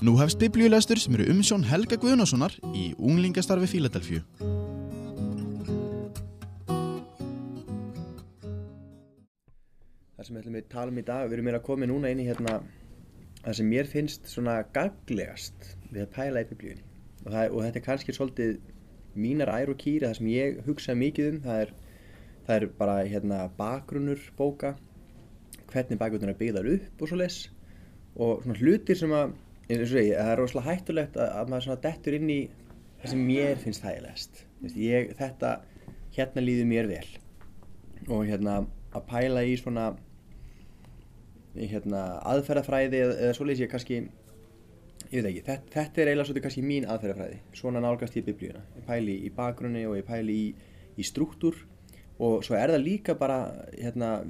Nú hefst biblíulestur sem eru umsjón Helga Guðnasonar í Unglingastarfi Fíladelfju. Það sem við ætlum að tala um í dag, við erum meira að koma núna inn í hérna það sem mér finnst svona gaglegast við að pæla í biblíunni og, það, og þetta er kannski svolítið mínar ær og kýri, það sem ég hugsa mikið um það er, það er bara hérna bakgrunnur bóka hvernig bakgrunnur er byggðar upp og svo les og svona hlutir sem að segi, það er rosalega hættulegt að, að maður svona dettur inn í það sem mér finnst þægilegast ég, þetta, hérna líður mér vel. Og hérna að pæla í svona hérna aðferðafræði eða, eða svoleiðis ég kannski ég veit ekki, þetta, þetta er eiginlega svolítið kannski mín aðferðafræði. Svona nálgast ég biblíuna. Ég pæli í bakgrunni og ég pæli í, í struktúr. Og svo er það líka bara hérna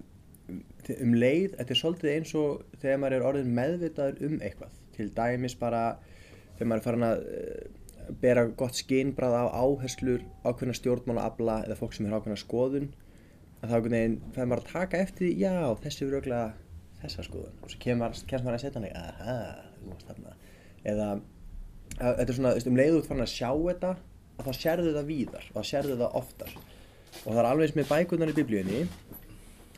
um leið, þetta er svolítið eins og þegar maður er orðin meðvitaður um eitthvað til dæmis bara þegar maður er farin að uh, bera gott skinnbrað á áherslur ákveðna stjórnmála afla eða fólk sem er ákveðna skoðun að þá er maður að taka eftir því, já, þessi eru auðvitað þessa skoðun. Og svo kemur maður að setja hann aha, þú veist þarna. Eða þetta er svona, um leiðu út fann að sjá þetta að þá sérðu það víðar og þá sérðu það oftar. Og það er alveg eins með bækunar í biblíunni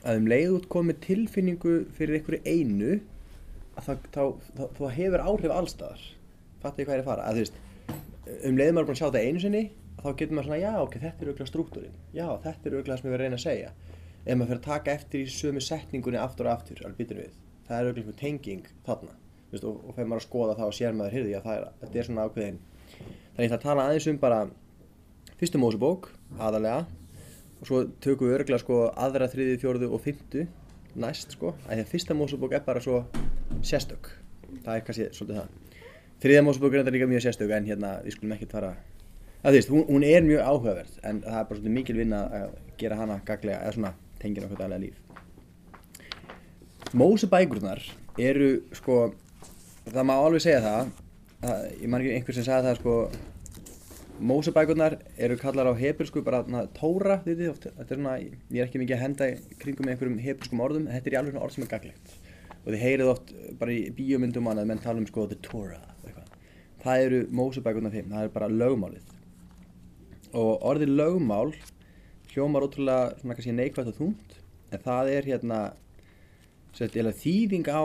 að um leiðu út komið tilfinningu fyrir einhverju einu að það, þá, þá, þá hefur áhrif allstaðar fattu ég hvað er að fara? Að veist um leiðu maður búin að sjá þetta einu sinni þá getur maður svona, já ok, þetta er auðvitað struktúrin já, þetta er auðvitað sem ég verið að reyna að segja. Ef maður fyrir að taka eftir í sömu setningunni aftur og aftur, alveg bitur við. Það er auðvitað tenging þarna. Veist, og, og fyrir maður að skoða það og sér maður hyrði að er, þetta er svona ákveðin. Þannig ég ætla að tala aðeins um bara fyrstu mósubók, aðalega og svo tökum við örgla sko aðra, þriði, fjóruðu og fymtu næst sko, að því að fyrsta mósubók er bara svo sérstök. Það er kannski svolítið það. Þriða mósubók er þetta líka mjög sérstök en hérna við skulum ekki fara að þú veist, hún, hún er mjög áhugaverð en það er bara svolítið mikil vinna að gera hana gaglega, eða svona tengja okkur daglega líf. Mósebækurnar eru sko það má alveg segja það að, ég man ekki einhver sem sagði það sko Mósebækurnar eru kallar á hebursku bara na, tóra þetta er svona, ég er ekki mikið að henda kringum einhverjum heburskum orðum þetta er í alveg svona orð sem er gaglegt og þið heyrið oft bara í bíomundum að menn tala um sko the Torah það eru Mósebækurnar þeim, það er bara lögmálið. Og orðið lögmál hljómar ótrúlega svona kannski neikvægt og þúnt en það er hérna sett, þýðing á,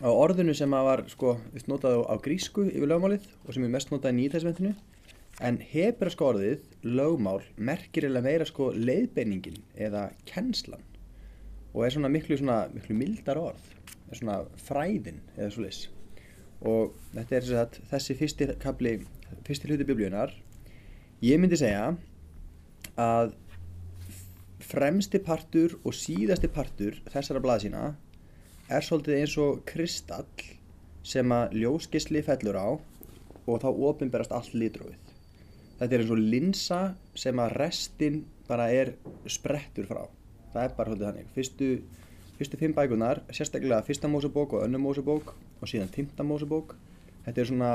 á orðinu sem var sko, notað á, grísku yfir lögmálið og sem er mest notað í nýðtæsventinu en hebraska orðið lögmál merkir eða meira sko leiðbeiningin eða kennslan og er svona miklu, svona, miklu mildar orð er svona fræðin eða svo leys og þetta er þess að þessi fyrsti kapli fyrsti hluti biblíunar Ég myndi segja að fremsti partur og síðasti partur þessara blaðsína er svolítið eins og kristall sem að ljóskisli fellur á og þá ofinberast allt litrófið. Þetta er eins og linsa sem að restin bara er sprettur frá. Það er bara svolítið þannig. Fyrstu, fyrstu fimm bækunar, sérstaklega fyrsta mósebók og önnum mósebók og síðan fymta mósebók. Þetta er svona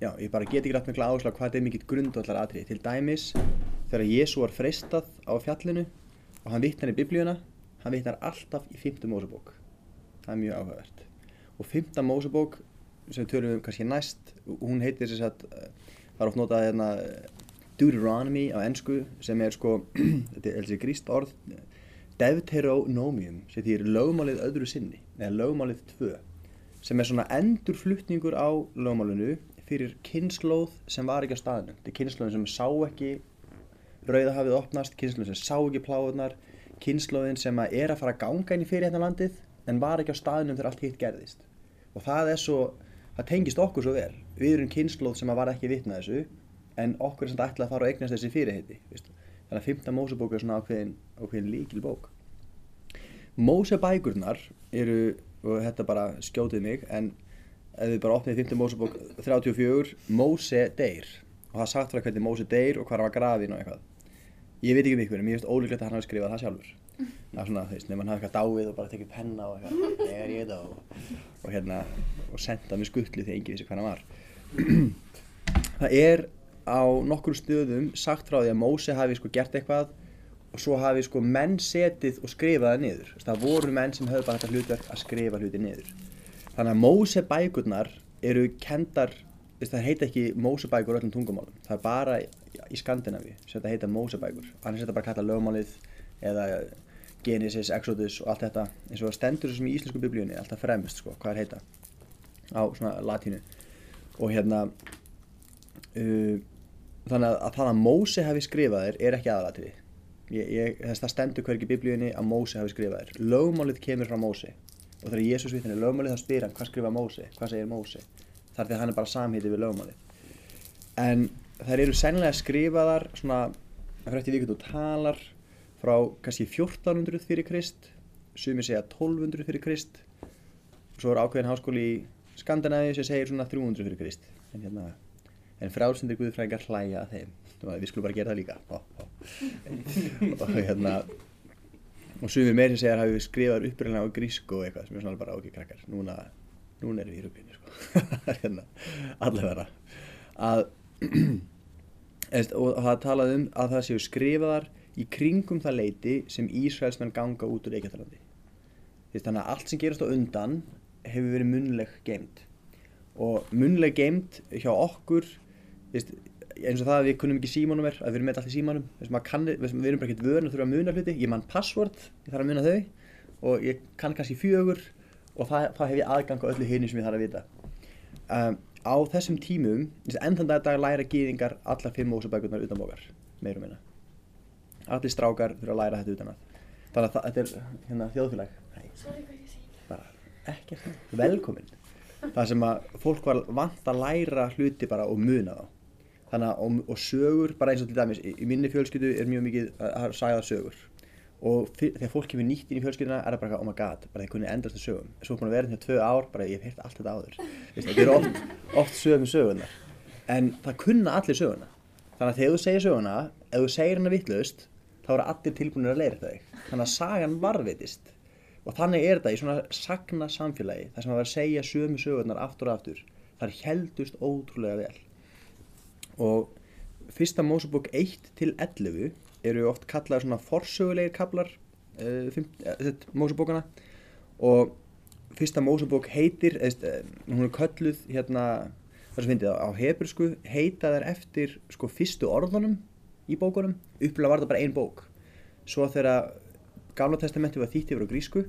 já, ég bara get ekki rætt mikla áherslu á hvað þetta er mikill grundvallar atrið til dæmis þegar Jésu var freistað á fjallinu og hann vittnar í biblíuna hann vittnar alltaf í 5. Mósebók það er mjög áhugavert og 5. Mósebók sem við tölum um kannski næst hún heitir þess að það er oft notað hérna Deuteronomy á ennsku sem er sko þetta er gríst orð Deuteronomium sem þýr lögmálið öðru sinni eða lögmálið 2 sem er svona endurflutningur á lögmálunu fyrir kynnslóð sem var ekki á staðinu. Þetta er kynnslóðin sem sá ekki rauðahafið opnast, kynnslóðin sem sá ekki pláðunar, kynnslóðin sem er að fara að ganga inn í fyrir hérna landið en var ekki á staðinum þegar allt hitt gerðist. Og það er svo, það tengist okkur svo vel. Við erum kynnslóð sem var ekki vitnað þessu en okkur er samt ætlað að fara og eignast þessi fyrirheiti. Þannig að 15 Mósebók er svona ákveðin, ákveðin líkil bók. Mósebækurnar eru og þetta bara skjótið mig en ef við bara opnið 5. Mósebók 34 Móse deyr og það sagt frá hvernig Móse deyr og hvað var grafin og eitthvað ég veit ekki um ykkur en mér finnst ólíklegt að hann hafi skrifað það sjálfur það er svona þú veist, nefnum hann hafi eitthvað dáið og bara tekið penna og eitthvað þegar ég þetta og, og hérna og sendað með skuttli því enginn vissi hvað hann var það er á nokkur stöðum sagt frá því að Móse hafi sko gert eitthvað og svo hafi sko menn setið og skrifaði niður. Það voru menn sem höfðu bara þetta hlutverk að skrifa hluti niður. Þannig að Mósebækurnar eru kendar það heita ekki Mósebækur öllum tungumálum. Það er bara í, Skandinavi sem þetta heita Mósebækur annars er þetta bara kallað lögmálið eða Genesis, Exodus og allt þetta. Og það stendur sem í íslensku biblíunni alltaf fremst sko, hvað er heita á svona latínu. Og hérna uh, þannig að, að það að Móse hafi skrifað þér er ekki ég, þess það stendur hvergi í biblíunni að Móse hafi skrifað þér. Lögmálið kemur frá Móse. Og þegar Jésús vittin er lögmálið þá spyr hann hvað skrifa Móse, hvað segir Móse? Þar því að hann er bara samhítið við lögmálið. En þær eru sennilega skrifaðar svona fyrir eftir vikund og talar frá kannski 1400 fyrir Krist sumir segja 1200 fyrir Krist. Og svo er ákveðin háskóli í Skandinavíu sem segir svona 300 fyrir Krist. En, hérna, en frálsindir Guðfræðingar hlæja að þeim. Við skulum bara gera það líka. Ó, ó. og hérna og sumir meir sem segja að hafi skrifað uppröðina á grísku og eitthvað sem er svona bara okkur krakkar núna, núna erum við í rúpinu sko. hérna, allavega. Að og það talaði um að það séu skrifaðar í kringum það leiti sem Ísraelsmenn ganga út úr Eikjartalandi þannig að allt sem gerast á undan hefur verið munleg geimt og munleg geimt hjá okkur veist, eins og það að við kunnum ekki símanum er að við erum með allir símanum. Kann, við erum bara ekkert vörn og þurfum að muna hluti. Ég mann password, ég þarf að muna þau. Og ég kann kannski fjögur og það, það hef ég aðgang á öllu hynni sem ég þarf að vita. Um, á þessum tímum enn þann dag að læra gýðingar allar fimm ósabækurnar utan bókar meirum minna. Allir strákar þurfa að læra þetta utan að. Þannig að þetta er hérna, þjóðfélag. Bara ekkert. Velkomin. Það sem að fólk var vant að læra hluti bara og muna þá þannig að og, og sögur bara eins og til dæmis í, í minni fjölskyldu er mjög mikið að sæða sögur. Og fyr, þegar fólk kemur nýtt inn í fjölskylduna er það bara oh my god, bara þeir kunni endast að sögum. Svo er búin að vera hérna tvö ár, bara ég hef heyrt allt þetta áður. Það eru oft, oft sögum sögunar en það kunna allir söguna. Þannig að þegar þú segir söguna ef þú segir hana vittlust þá eru allir tilbúinir að leira þau þannig að sagan varvitist og þannig er þetta í svona sagna samfélagi þar sem að vera að segja sömu sögurnar aftur og aftur. Þar heldust ótrúlega vel og fyrsta Mósebók 1 til 11 eru oft kallaði svona forsögulegir kablar uh, uh, Mósebókana. Og fyrsta Mósebók heitir eða, hún er kölluð hérna þar sem finnir það á hebursku heita þær eftir sko fyrstu orðunum í bókunum, upplega var það bara ein bók. Svo þegar Gamla testamenti var þýtt yfir á grísku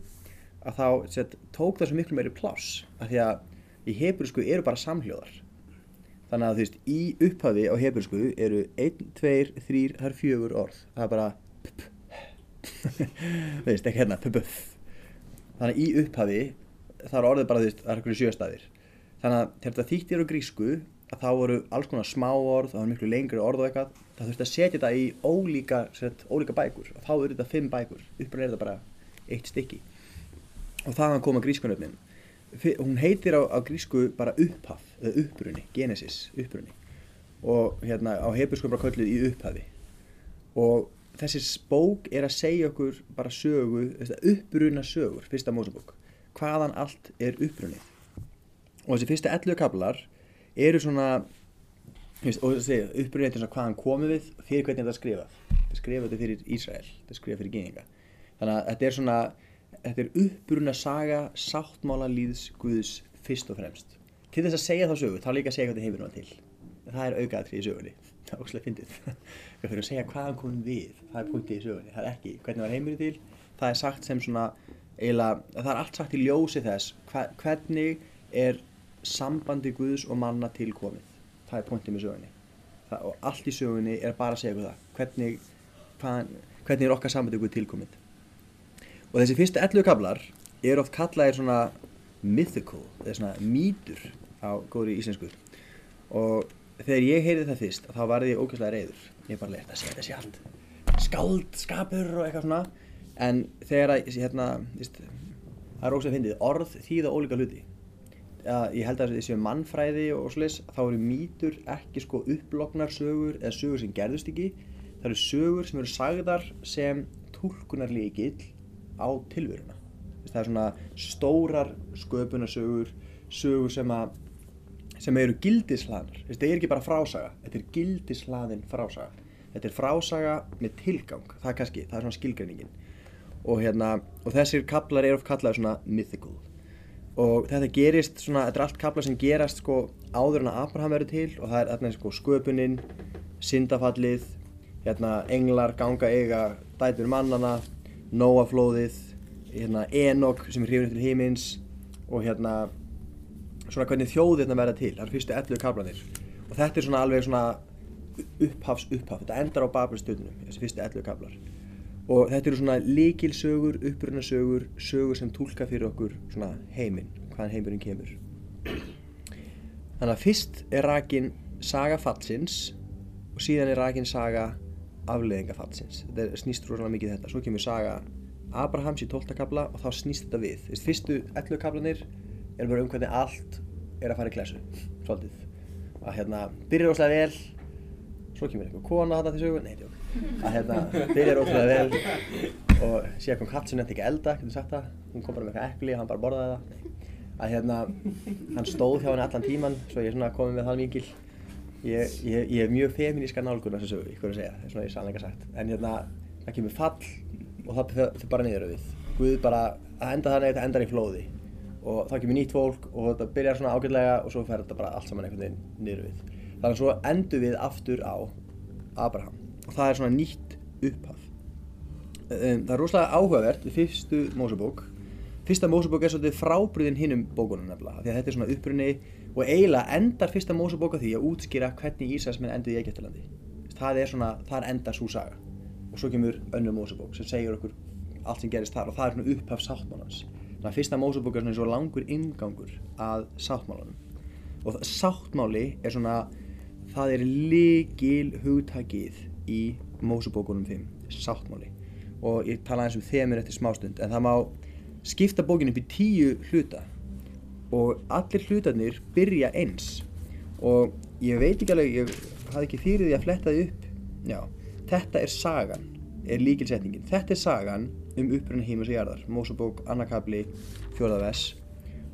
að þá set, tók það svo miklu meiri pláss að því að í hebursku eru bara samhljóðar þannig að þú veist, í upphafi á hebursku eru 1, 2, 3, það er fjögur orð. Það er bara þú veist, ekki hérna þannig að í upphafi það er orðið bara, þú veist, það er eitthvað sjöstaðir þannig að þetta þýttir á grísku að þá voru alls konar smá orð það var miklu lengri orð og eitthvað það þurfti að setja þetta í ólíka, set, ólíka bækur. Og þá eru þetta fimm bækur. Uppræðir er þetta bara eitt stykki. Og þaðan koma grískunöfnin hún heitir á, á grísku bara upphaf eða upprunni, genesis, upprunni og hérna á hefur sko bara kölluð í upphafi. Og þessi bók er að segja okkur bara sögu, upprunna sögur fyrsta mósabók, hvaðan allt er upprunnið og þessi fyrsta 11 kablar eru svona er svona hvaðan komið við fyrir hvernig þetta er skrifað. Þetta er skrifað fyrir Ísrael, þetta er skrifað fyrir geninga þannig að þetta er svona þetta er uppbrunna saga sáttmála líðs Guðs fyrst og fremst. Til þess að segja þá sögu, þá líka að segja hvað þið hefur náttúrulega til. Það er aukaðatrið í sögunni. Það er óslega fyndið. Við fyrir að segja hvaðan komum við. Það er punktið í sögunni, það er ekki hvernig var heimurinn til. Það er sagt sem svona eiginlega, það er allt sagt í ljósi þess hvernig er sambandi Guðs og manna tilkomið það er punktið með sögunni. Það, og allt í sögunni er bara að segja hvernig, hvernig er okkar sambandi Guð tilkomið og þessi fyrstu 11 kablar er oft kallaðir svona mythical, eða svona mýtur á góðri íslensku. Og þegar ég heyrði það fyrst þá var ég ógæslega reyður ég bara lefði að segja þessi allt skáld, skapur og eitthvað svona. En þegar að, hérna, það er ógæslega að fyndið orð þýða ólíka hluti. Ja, ég held að þessi mannfræði og slis þá eru mýtur ekki sko upploknar sögur eða sögur sem gerðust ekki. Það eru sögur sem eru sagðar sem tólkunarlegill á tilveruna. Það er svona stórar sköpunarsögur sögur sem að sem eru gildislaðnar þetta er ekki bara frásaga, þetta er gildislaðin frásaga. Þetta er frásaga með tilgang það er kannski, það er svona skilgreiningin. Og hérna, og þessir kaplar eru kallaði svona mythical. Og þetta gerist svona, þetta er allt kapla sem gerast sko áður en að Abraham verður til og það er þarna sko sköpunin, syndafallið, hérna englar ganga eiga dætur mannana, Nóaflóðið, hérna Enok sem er hrifin eftir hímins og hérna svona hvernig þjóðirna verða til, það er fyrstu 11 kaplanir og þetta er svona alveg svona upphafs upphaf, þetta endar á Babelstöðunum, þessi fyrstu 11 kaplar og þetta eru svona líkilsögur, upprunasögur, sögur sem tólka fyrir okkur svona heiminn, hvaðan heimurinn kemur. Þannig að fyrst er rakin saga fallsins og síðan er rakin saga afleðinga fallsins. Þetta er, snýst rosalega mikið þetta. Svo kemur saga Abrahams í 12. kabla og þá snýst þetta við. Þess, fyrstu 11 kablanir er bara um hvernig allt er að fara í klæsu, svolítið. Að hérna, byrjar rosalega vel, svo kemur einhver kona til sögu, nei, tjók að hérna byrjar ótrúlega vel og síðan kom katt sem nefndi ekki elda, getur sagt það hún kom bara með eitthvað eppli og hann bara borðaði það að hérna hann stóð hjá henni allan tíman svo ég er svona komið með þann vingil ég, ég, ég er mjög feminíska nálgun að sögu, ykkur að segja, það er svona ég sannleika sagt. En hérna það kemur fall og það fyrir bara niður við. Guð bara að enda þannig að þetta endar í flóði. Og þá kemur nýtt fólk og þetta byrjar svona ágætlega og svo fer þetta bara allt saman einhvern veginn niður við. Þannig að svo endur við aftur á Abraham. Og það er svona nýtt upphaf. Um, það er rosalega áhugavert við fyrstu Mósebók. Fyrsta Mósebók er svolítið frábriðin hinnum bókunum nefnilega því að þetta er svona upprunni og eiginlega endar fyrsta Mósebók að því að útskýra hvernig Ísæsminn endur í Egeftalandi það er svona, þar endar svo saga. Og svo kemur önnur Mósebók sem segir okkur allt sem gerist þar og það er svona upphaf sáttmálans. Þannig að fyrsta Mósebók er svona svo langur ingangur að sáttmálanum. Og sáttmáli er svona það er líkil hugtakið í Mósebókunum 5, sáttmáli. Og ég tala eins um þemur eftir smástund en það má skipta bókinu upp í tíu hluta og allir hlutarnir byrja eins. Og ég veit ekki alveg, ég hafði ekki fyrir því að fletta því upp. Já, þetta er sagan, er líkilsetningin þetta er sagan um upprunni heimis og jarðar Mósebók, annarkabli, fjórðavess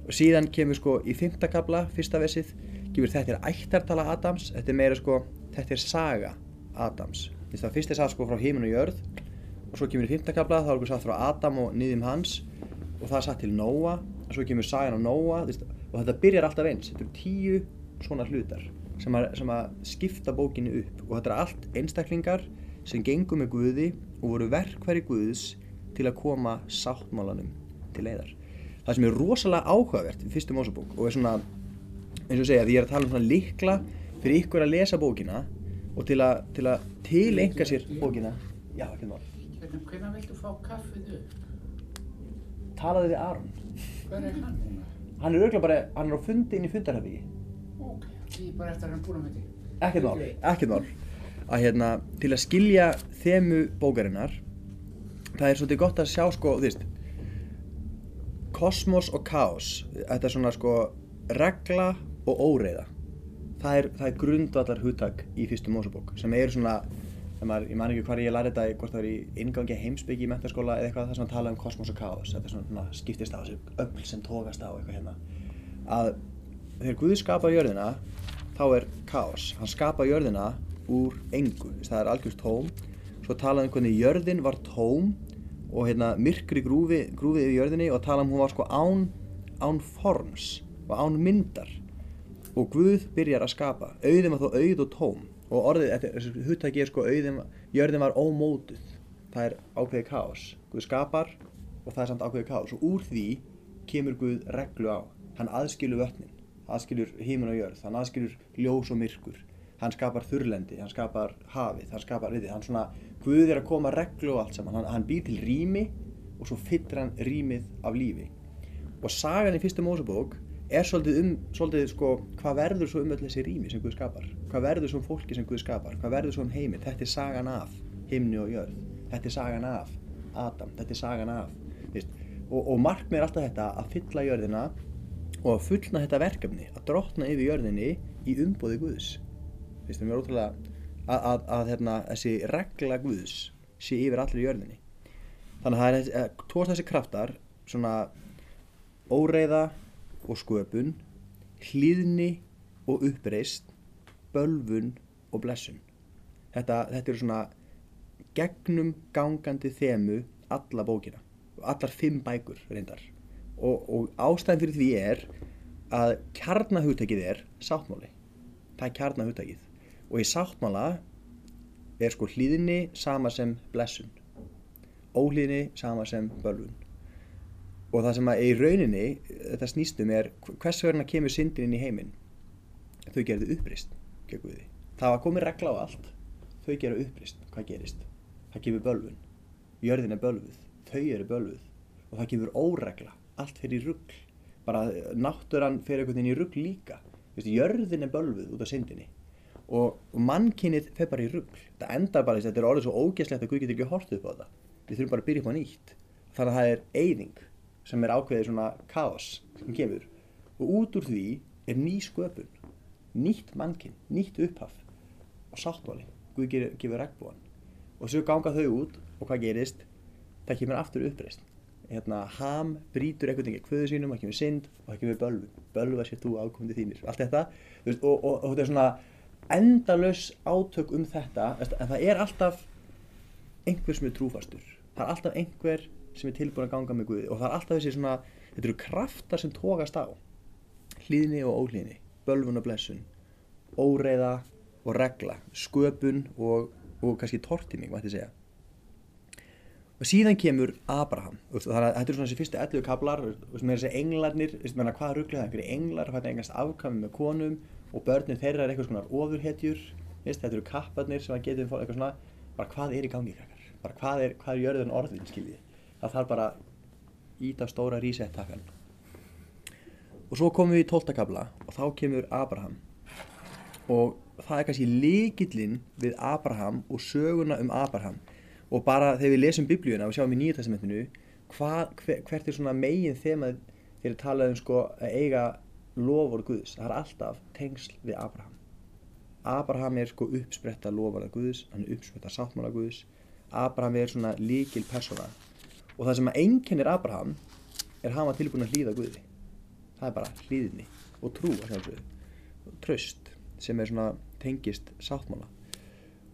og síðan kemur sko í fymtakabla, fyrsta vessið kemur þetta er ættartala Adams þetta er meira sko, þetta er saga Adams. Þess að fyrst er satt sko frá heiminn og jörð og svo kemur í fymtakabla þá er okkur satt frá Adam og niðjum hans og það er satt til Nóa svo kemur sagan á Nóa og þetta byrjar alltaf eins. Þetta eru tíu svona hlutar sem að, sem að skipta bókinu upp. Og þetta er allt einstaklingar sem gengum með Guði og voru verkværi Guðs til að koma sáttmálanum til leiðar. Það sem er rosalega áhugavert í fyrstum ósabók og er svona eins og segja því ég er að tala um svona likla fyrir ykkur að lesa bókina og til að, til að tilenga sér bókina. Já, ekki mál. Hvernig viltu fá kaffið upp? talaði við Aron Hver er hann núna? hann er auðvitað bara, hann er á fundi inn í fundarhafi Ok, því bara eftir að hann er búin með því. ekkert mál, ekkert mál. Að hérna, til að skilja þemu bókarinnar það er svolítið gott að sjá sko, þú veist kosmos og kaos. Þetta er svona sko regla og óreiða. Það er, það er grundvallar hugtak í fyrstu mósabók sem er svona maður, ég man ekki hvað ég lærði þetta hvort það er í ingangi heimsbyggi í mentaskóla eða eitthvað það sem að tala um kosmos og kaos. Þetta er svona, skiptist á þessu öll sem tókast á eitthvað hérna. Að þegar Guði skapa jörðina þá er kaos, hann skapa jörðina úr engu, það er algjörst tóm. Svo talaði um hvernig jörðin var tóm og hérna myrkri grúfi, grúfið yfir jörðinni og talaði um hún var sko án, án forms og án myndar. Og Guð byrjar að skapa. Auðin var þó auð og tóm og orðið, húttæki er sko auðin jörðin var ómótuð. Það er ákveðið kaos. Guð skapar og það er samt ákveðið kaos. Og úr því kemur Guð reglu á. Hann aðskilur vötnin aðskilur hímun og jörð, hann aðskilur ljós og myrkur. Hann skapar þurrlendi, hann skapar hafið, hann skapar riðið, hann svona Guð er að koma reglu og allt saman, hann, hann býr til rými og svo fyttir hann rýmið af lífi. Og sagan í fyrsta Mósebók er svolítið um, svolítið sko, hvað verður svo um öll þessi rými sem Guð skapar? Hvað verður svo um fólki sem Guð skapar? Hvað verður svo um heiminn, þetta er sagan af himni og jörð, þetta er sagan af Adam, þetta er sagan af veist, og, og markmið er alltaf þetta að fylla jörðina og að fullna þetta verkefni að drotna yfir jörðinni í umbóði Guðs. Veist, það er ótrúlega að, að, að hérna, þessi regla Guðs sé yfir allir jörðinni. Þannig að það er eh, tóðast þessi kraftar svona óreiða og sköpun, hlýðni og uppreist, bölvun og blessun. Þetta, þetta eru svona gegnum gangandi þemu alla bókina, allar fimm bækur reyndar. Og, og ástæðan fyrir því er að kjarnahugtækið er sáttmáli. Það er kjarnahugtækið og í sáttmála er sko hlýðinni sama sem blessun. Óhlýðinni sama sem bölvun og það sem að í rauninni þetta snýstum er hvers vegna kemur syndin inn í heiminn? Þau gerðu upprist það var komið regla á allt. Þau gerðu upprist, hvað gerist? Það kemur bölvun, jörðin er bölvuð. Þau eru bölvuð. Og það kemur óregla, allt fyrir í rugl. Bara náttúran fyrir einhvern veginn í rugl líka. Vist, jörðin er bölvuð út af syndinni. Og, mannkynnið fer bara í rugl. Það endar bara þess að þetta er orðið svo ógeslegt að Guð getur ekki hortið upp á þetta við þurfum bara að byrja upp á nýtt. Þannig að það er eyðing sem er ákveðið svona kaos sem kemur. Og út úr því er ný sköpun nýtt mannkinn, nýtt upphaf og sáttmáli, Guð gefur, regnbúan og svo ganga þau út og hvað gerist? Það kemur aftur uppreist hérna, ham brýtur einhvern veginn kvöðu sínum, það kemur synd og það kemur bölvu bölva sér þú ákomandi þínir allt þetta. Veist, og, og, og þetta er svona endalaus átök um þetta. En það er alltaf einhver sem er trúfastur. Það er alltaf einhver sem er tilbúin að ganga með Guði. Og það er alltaf þessi svona þetta eru kraftar sem tókast á. Hlýðni og óhlýðni bölvun og blessun óreiða og regla sköpun og, og kannski tortiming mætti segja. Og síðan kemur Abraham. Þannig að þetta er svona þessi fyrstu 11 kablar sem er þessi englarnir, hvað rugglir það? Einhverju englar, það er engast afkvæmi með konum og börnin þeirra er eitthvað svona ofurhetjur þetta eru kapparnir sem að geta eitthvað svona, bara hvað er í gangi bara hvað er, hvað er jörðun orðin skiljið það þarf bara íta stóra reset takkan og svo komum við í 12 kabla og þá kemur Abraham. Og það er kannski líkillinn við Abraham og söguna um Abraham. Og bara þegar við lesum biblíuna og sjáum í nýja testamentinu hver, hvert er svona megin þemað þegar talað um sko að eiga lofur Guðs, það er alltaf tengsl við Abraham. Abraham er sko uppspretta lofarað Guðs hann er uppspretta sáttmála Guðs. Abraham er svona líkil persóna og það sem að einkennir Abraham er hann var tilbúin að hlýða Guði. Það er bara hlýðinni og trú og tröst sem er svona tengist sáttmála.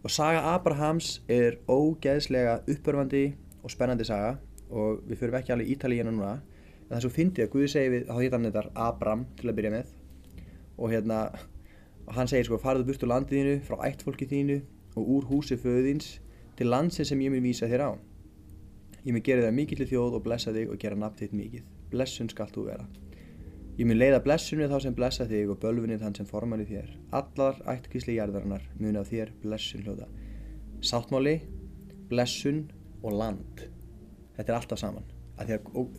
Og saga Abrahams er ógeðslega uppörfandi og spennandi saga. Og við fyrir ekki alveg ítali hérna núna. En það er svo fyndið að Guði segi við þá hétt hann þetta Abram til að byrja með. Og hérna og hann segir sko farðu burt úr landiðinu frá ættfólki þínu og úr húsi föðins til landsin sem ég mun vísa þér á ég mun gera það mikill þjóð og blessa þig og gera nafn þitt mikið blessun skalt þú vera Ég mun leiða blessunni þá sem blessa þig og bölfunni þann sem formar í þér. Allar ættkísli jarðarinnar mun af þér blessun hljóða. Sáttmáli, blessun og land. Þetta er alltaf saman.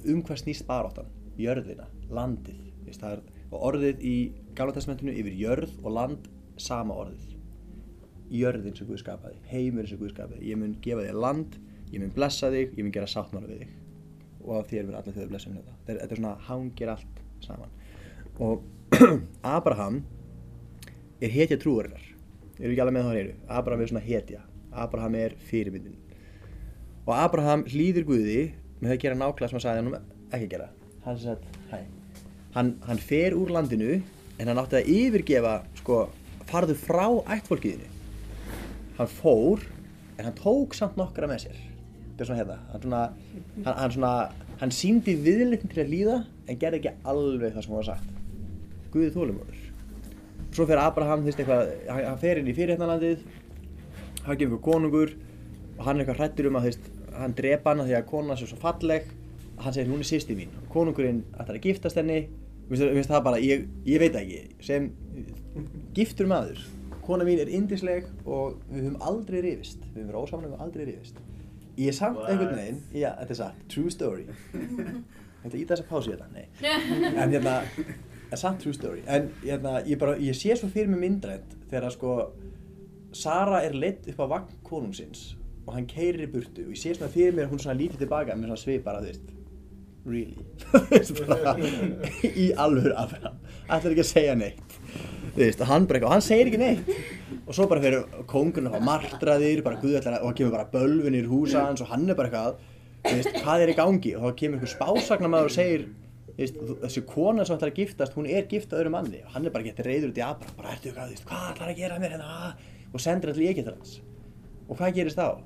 Um hvað snýst baráttan? Jörðina, landið. Veist, er, og orðið í Gálatestmentinu yfir jörð og land, sama orðið. Jörðin sem Guð skapaði, heimurinn sem Guð skapaði. Ég mun gefa þig land, ég mun blessa þig, ég mun gera sáttmáli við þig. Og af þér mun allir þau blessun hljóða. Þetta. Er svona, hangir allt saman. Og Abraham er hetja trúarinnar. Eru ekki alveg með það reynu Abraham er svona hetja. Abraham er fyrirmyndin. Og Abraham hlýðir Guði með það að gera nákvæmlega sem hann sagði hann ekki gera. Hann, satt, hann, hann fer úr landinu en hann átti að yfirgefa sko, farðu frá ættfólkiðinu hann fór en hann tók samt nokkra með sér þetta er svona hérna hann, svona, hann, hann, svona, hann síndi viðlitn til að líða en gerði ekki alveg það sem hann var sagt. Guði þólumöður svo fer Abraham, þú veist eitthvað hann fer inn í fyrirhættanlandið hann gefur konungur og hann er eitthvað hrættur um að veist, hann drepa hana því að konan er svo falleg. Hann segir hún er sýsti mín. Og konungurinn ætlar að giftast henni. Veist, það bara, ég, ég veit ekki. Sem giftur maður. Kona mín er indisleg og við höfum aldrei rifist. Við höfum verið ósáman og höfum aldrei rifist ég er samt einhvern veginn já, þetta er satt, true story. Þetta ít að þess að pási þetta, nei. En hérna er samt true story. En hérna, ég, bara, ég sé svo fyrir mig myndrænt þegar sko Sara er leitt upp á vagn konungsins og hann keirir í burtu og ég sé svona fyrir mér hún svona lítið tilbaka með svona svipar að þú veist really í alveg Abraham ætlar ekki að segja neitt þú veist og hann bara eitthvað og hann segir ekki neitt. Og svo bara fyrir kongurinn að fá martraðir bara guðallar og hann kemur bara bölvin í húsa hans og hann er bara eitthvað þú veist hvað er í gangi? Og þá kemur einhver spásagnamaður og segir Veist, þessi kona sem ætlar að giftast, hún er giftað öðru manni. Og hann er bara getið reyður út í Abra bara ertu eitthvað, hvað ætlar að gera mér hérna? Og sendir allir ekki til hans. Og hvað gerist þá?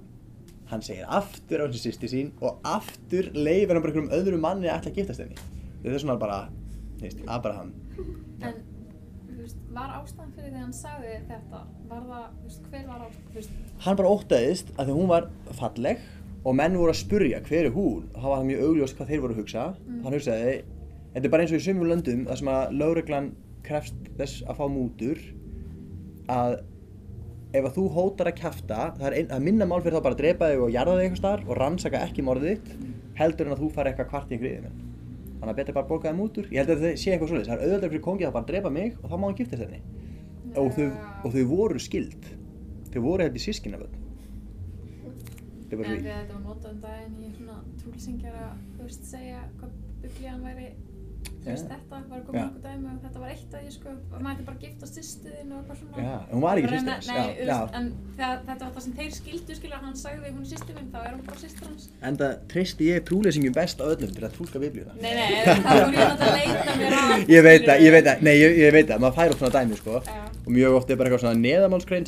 Hann segir aftur á hans sýsti sín og aftur leifir hann bara einhverjum öðru manni að ætla að giftast henni. Þetta er svona bara, þú veist, Abraham. En, þú veist, var ástæðan fyrir því hann sagði þetta? Var það, þú veist, hver var ástæðan? Hann bara óttaðist að því hún var falleg og menn voru að spurja hver er hún og það var mjög augljóst hvað þeir voru að hugsa hann hugsaði, þetta er bara eins og í sumum löndum þar sem að lögreglan krefst þess að fá mútur að ef að þú hótar að kjafta það er, ein, er minna mál fyrir þá bara að drepa þig og jarða þig eitthvað starf og rannsaka ekki morðið þitt heldur en að þú fari eitthvað kvart í einhverju yfir þannig að betur bara borga það mútur ég held að það sé eitthvað svolítið, það er auðvitað fyrir kongið að bara drepa mig og þá má hann giftast henni og þau, og þau voru skild þau voru hérna í sískinaföld þau en voru því að þetta var notað um daginn í svona trúlsingjar að, þú veist, segja hvað biblían væri, þú veist, þetta var komið einhver dæmi og þetta var eitt af því, sko, að maður ætti bara að giftast sýstuðin og eitthvað svona. Já, en hún var ekki reyna- hans, Nei, já, já. en þegar þetta var það sem þeir skildu, skilja, hann sagði hún er sýstur minn, þá er hún bara sýstur hans. Enda treysti ég trúleysingum best af öllum til að trúlka biblíuna. Nei, nei, það voru ég að leita mér að. Ég veit það, ég veit það, nei, ég, ég veit það, maður fær upp svona dæmi, sko. Já. Og mjög oft er bara eitthvað svona neðamálskrein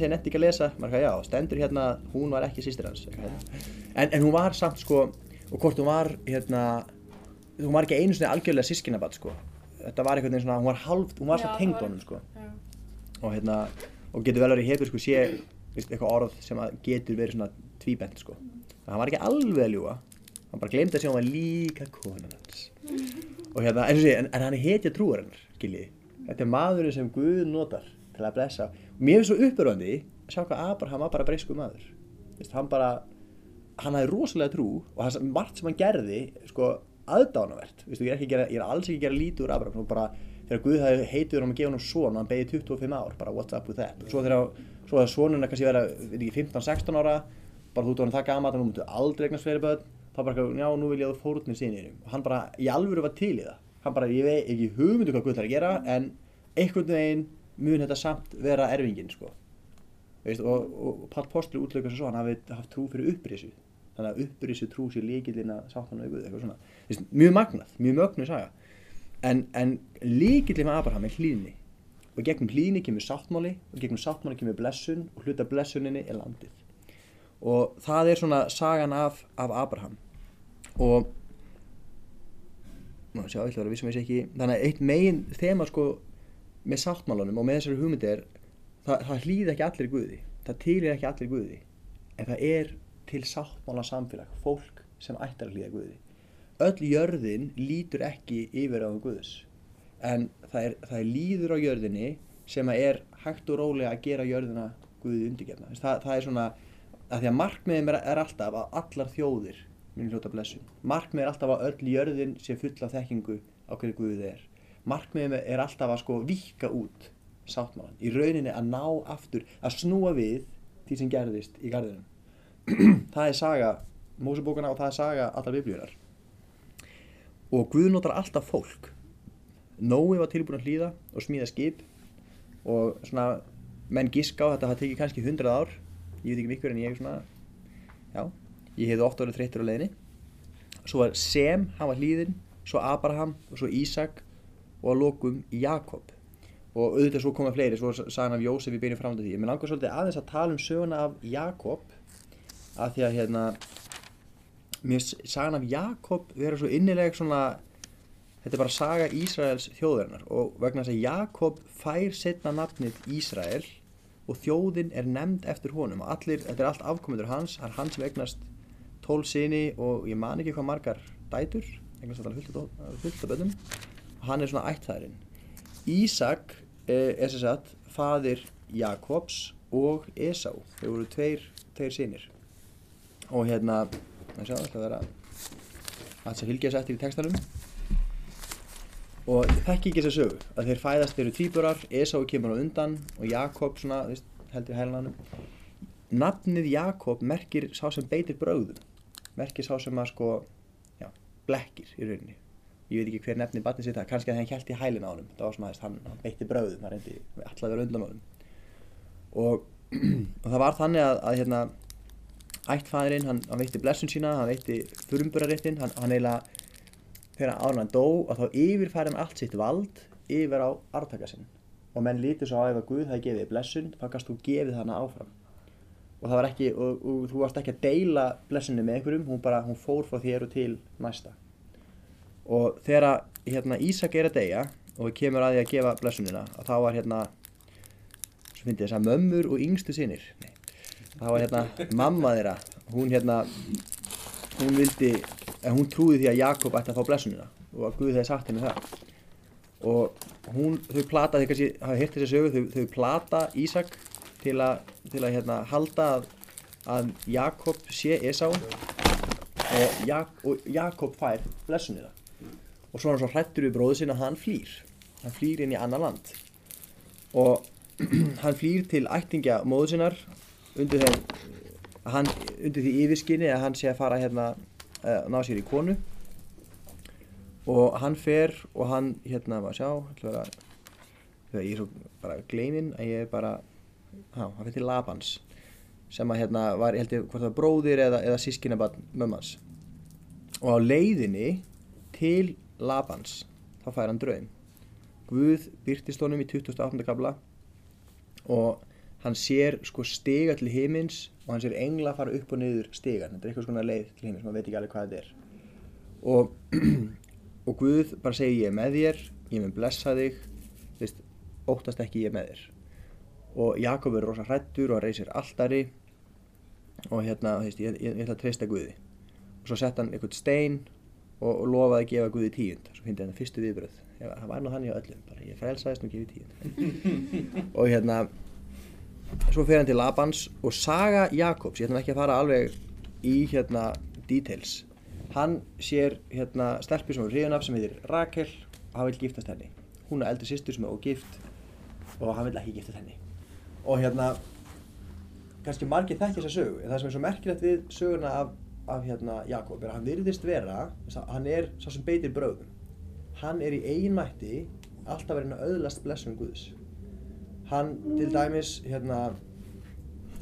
hún var ekki hans. einu sinni algjörlega sískinabatt, sko. Þetta var einhvern veginn svona, hún var halvt, hún var Já, svo það tengd honum, sko. Og hérna, og getur vel verið í hefur, sko, sé, eitthvað orð sem að getur verið svona tvíbent, sko. Það var ekki alveg að ljúga. Hann bara glemdi að segja hún var líka konan hans. og hérna, eins og sé, en, en hann er hetja trúarinnar, skiljiði. Þetta er maðurinn sem Guð notar til að blessa. Og mér er svo uppörfandi að sjá hvað Abraham var bara breysku maður. Veist, hann bara, hann hafði rosalega trú og hann, margt sem hann gerði, sko, aðdánavert. Veistu, ég, er gera, ég er alls ekki að gera lítið úr Abraham. Bara, þegar Guð hafði heitið hann að gefa hann og hann beigði 25 ár, bara what's up with that. Svo þegar, svo að sonuna kannski vera, veit ekki, 15-16 ára, bara þú orðinn það gamall að nú myndu aldrei eignast fleiri börn þá bara, já, nú vil ég að þú fórnir sinniðinum og hann bara, í alvöru var til í það hann bara, ég veit ekki hugmyndu hvað Guð þarf að gera en einhvern veginn mun þetta samt vera erfingin, sko Veist, og, og, og Pall Postri útlöka þannig að upprísu trú sér líkillin að sáttana við Guð, eitthvað svona. Mjög magnað, mjög mögnu saga. En, en líkillin með Abraham er hlýðni. Og gegnum hlýðni kemur sáttmáli og gegnum sáttmáli kemur blessun og hluta blessuninni er landið. Og það er svona sagan af, af Abraham. Og Ná, sjá, ég ætla að vera vissum að ég sé ekki þannig að eitt megin þema sko með sáttmálanum og með þessari hugmyndi er það, það hlýði ekki allir Guði. Það tilir ekki allir Guði. En það er til sáttmála samfélag fólk sem ættar að hlýða Guði öll jörðin lítur ekki yfir á Guðs en það er, það er líður á jörðinni sem er hægt og rólega að gera jörðina Guði undirgefna það, það er svona að því að markmiðum er, er alltaf að allar þjóðir muni hljóta blessun. Markmið er alltaf að öll jörðin sé full af þekkingu á hverju Guðið er. Markmið er alltaf að sko vika út sáttmálan. Í rauninni að ná aftur, að snúa við því sem gerðist í garðinum. það er saga Mósebókana og það er saga allar biblíunar. Og Guð notar alltaf fólk. Nói var tilbúin að hlýða og smíða skip og svona menn giska á þetta það tekið kannski hundrað ár. Ég veit ekki mikkur en ég svona já, ég hefði oft orðið þreyttur á leiðinni. Svo var Sem, hann var hlýðin svo Abraham og svo Ísak og að lokum Jakob. Og auðvitað svo koma fleiri, svo sagan af Jósef í beinum fram til því, mér langar svolítið aðeins að tala um söguna af Jakob af því að hérna mér sagan af Jakob vera svo innileg svona þetta er bara saga Ísraels þjóðarinnar og vegna þess að Jakob fær setna nafnið Ísrael og þjóðin er nefnd eftir honum og allir, þetta er allt afkomendur hans það er hann sem eignast tól sinni og ég man ekki hvað margar dætur eignast þetta fullt af- bönnum og hann er svona ættfæðurinn Ísak eh, er sem sagt faðir Jakobs og Esau. Þau voru tveir, tveir sinir og hérna það sjá, þetta vera að það fylgja sér eftir í textanum. Og þekki ekki þess að sögu að þeir fæðast þeir eru tvíburar Esau kemur á undan og Jakob svona, veist, heldur hælanum nafnið Jakob merkir sá sem beitir brögðum merkir sá sem að sko já, blekkir í rauninni. Ég veit ekki hver nefnið batnið sitt það kannski að hann held í hælinn á honum það var svona þess, hann, hann beitti brögðum hann reyndi alltaf að vera undan honum. Og, og það var þannig að, að hérna ættfæðurinn, hann, hann veitti blessun sína hann veitti þurrumburaréttin hann, hann eiginlega þegar en hann dó og þá yfirfæri hann allt sitt vald yfir á artaka sinn. Og menn lítur svo á ef að Guð hafi gefið blessun þá kannst þú gefið hana áfram. Og það var ekki, og, og þú varst ekki að deila blessunni með einhverjum, hún bara, hún fór frá þér og til næsta. Og þegar hérna Ísak er að deyja og við kemur að því að gefa blessunina að þá var hérna svo fyndi þess að mömmur og yngstu sinir Nei, þá var hérna mamma þeirra. Hún hérna hún vildi, en hún trúði því að Jakob ætti að fá blessunina og að Guð hefði sagt henni það. Og hún, þau plata, þau kannski hafa hirt þessi sögu, þau, þau plata Ísak til að, til að hérna halda að, að Jakob sé Esau. Og, Jak og Jakob fær blessunina. Og svo hann svo hrættur við bróðu sinna að hann flýr. Hann flýr inn í annar land. Og hann flýr til ættingja móðu sinnar undir að hann, undir því yfirskinni að hann sé að fara hérna uh, ná sér í konu og hann fer og hann hérna maður sjá að vera, þegar ég er svo bara gleyminn að ég er bara há, hann fyrir Labans sem að hérna var, ég held ég, hvort það bróðir eða, eða sískinabann mömmans og á leiðinni til Labans þá fær hann draum Guð byrtist honum í 28. kabla og hann sér sko stiga til himins og hann sér engla fara upp og niður stigan þetta er eitthvað svona leið til himins, maður veit ekki alveg hvað þetta er. Og, og Guð bara segir ég er með þér ég mun blessa þig. Veist, óttast ekki ég er með þér. Og Jakob er rosa hrættur og hann reysir alltari og hérna, veist, ég, ég, ég ætla að treysta Guði. Og svo sett hann einhvern stein og, og lofaði að gefa Guði tíund. Svo finnst ég þetta fyrstu viðbröð það var nú þannig á öllum bara ég frelsaðist og gefið tíund. Og hérna svo fer hann til Labans og saga Jakobs, ég ætlum ekki að fara alveg í hérna details. Hann sér hérna stelpur sem er hrifin af sem heitir Rakel og hann vil giftast henni. Hún er eldri sýstur sem er ógift og hann vil ekki giftast henni. Og hérna kannski margir þekki þessa sögu. En það sem er svo merkilegt við söguna af, af hérna Jakob er að hann virðist vera hann er sá sem beitir bröðum hann er í eiginmætti alltaf verið að auðlast blessum Guðs hann til dæmis hérna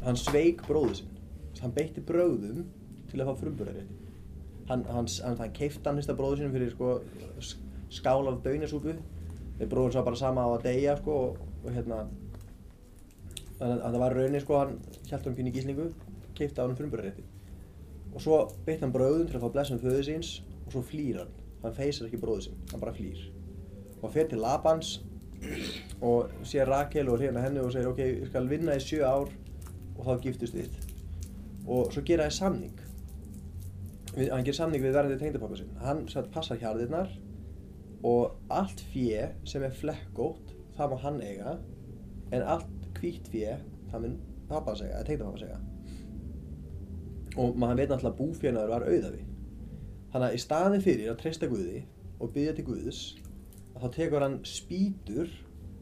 hann sveik bróðu sinn. Hann beitti bröðum til að fá frumburðarétti hann, hann, hann, hann keifti hann hérsta bróðu sinni fyrir sko skál af bönasúpu þegar bróður sá bara sama á að deyja sko og, og hérna þannig að það var raunni sko hann hjælt hann pínu í gíslingu keifti á hann frumburðarétti og svo beitti hann bröðum til að fá blessum föðu síns og svo flýr hann. Hann feysir ekki bróðu sinn, hann bara flýr. Og hann fer til Labans og sér Rakel og hérna henni og segir ok, ég skal vinna í sjö ár og þá giftust við og svo gera það samning. Við, hann ger samning við verðandi tengdapappa sinn. Hann satt passar hjarðirnar og allt fjö sem er flekkótt það má hann eiga en allt hvítt fjö það mun pappa segja, tengdapappa segja. Og maður veit náttúrulega að búfénaður var auðafi þannig að í staðin fyrir að treysta Guði og byggja til Guðs að þá tekur hann spýtur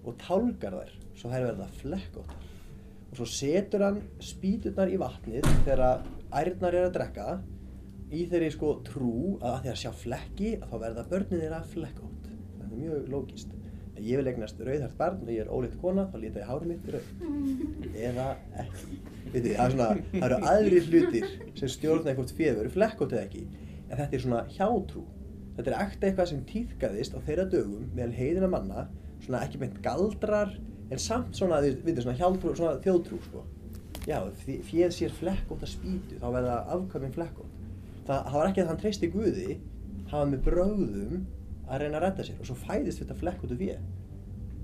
og tálgar þær svo þær verða flekkóttar. Og svo setur hann spýturnar í vatnið þegar ærnar er að drekka í þeirri sko trú að að að sjá flekki að þá verða börnin þeirra flekkótt. Þetta er mjög lógist en ég vil eignast rauðhært barn og ég er óleitt kona þá lítið ég hárið mitt rauð. Eða ekki. Viti, það, er svona, það eru aðri hlutir sem stjórna einhvert fjöður flekkótt eða ekki. En þetta er svona hjátrú þetta er ekta eitthvað sem týðkaðist á þeirra dögum meðal heiðina manna svona ekki beint galdrar en samt svona, við veitum, svona hjátrú, svona þjóðtrú sko. já, fjöð sér flekkótt að spýtu þá verða afkvæminn flekkótt það, það var ekki að hann treysti Guði hann var með bröðum að reyna að redda sér og svo fæðist þetta flekkóttu fjöð